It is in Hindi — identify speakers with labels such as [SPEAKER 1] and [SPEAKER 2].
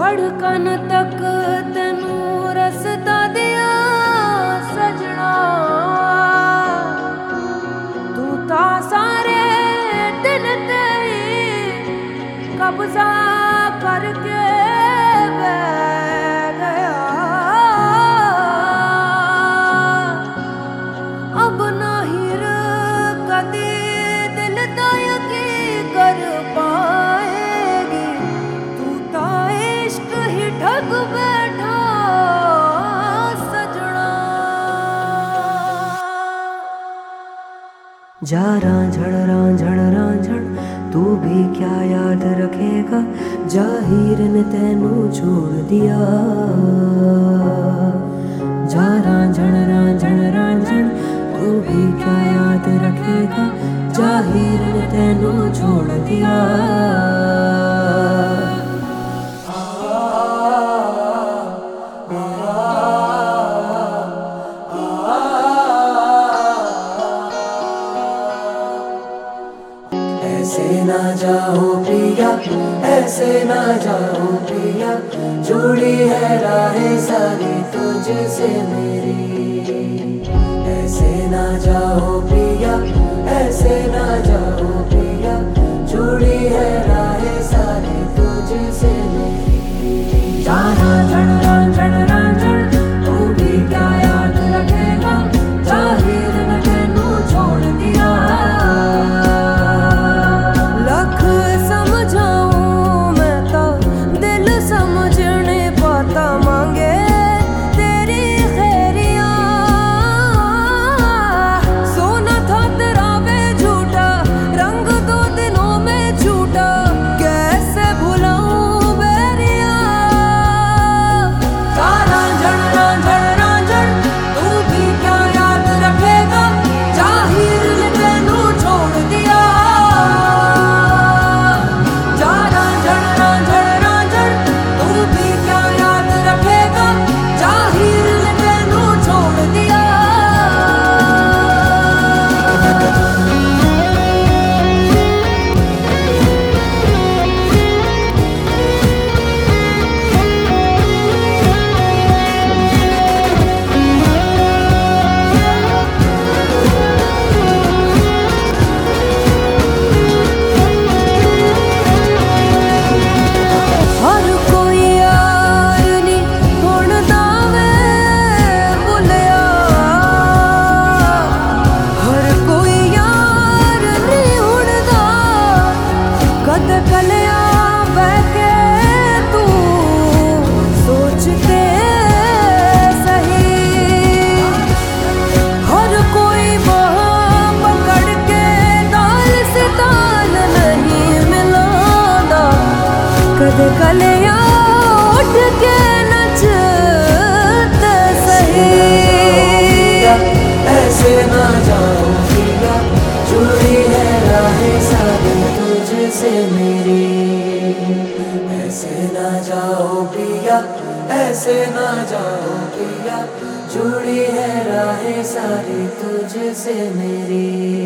[SPEAKER 1] ਧੜਕਨ ਤੱਕ ਤੈਨੂੰ ਰਸਤਾ ਦਿਆ ਸਜਣਾ। ਤੂੰ ਤਾਂ ਸਾਰੇ ਦਿਲ ਤੇ ਕਬਜ਼ਾ ਕਰਕੇ
[SPEAKER 2] जा राझड़ रांझण रांझण, तू भी क्या याद रखेगा? ज़ाहिर ने तेनू छोड़ दिया। जा रांझण रांझण रांझण, तू भी क्या याद रखेगा? ज़ाहिर ने तेनू छोड़ दिया। ऐसे ना जाओ प्रिया, ऐसे ना जाओ प्रिया। जुड़ी है राहें सारी तुझसे मेरी। ऐसे ना जाओ ना प्रिया जुड़ी है राहें सारी, तुझसे मेरी। ऐसे ना जाओ पिया ऐसे ना जाओ पिया जुड़ी है राहें सारी, तुझसे मेरी।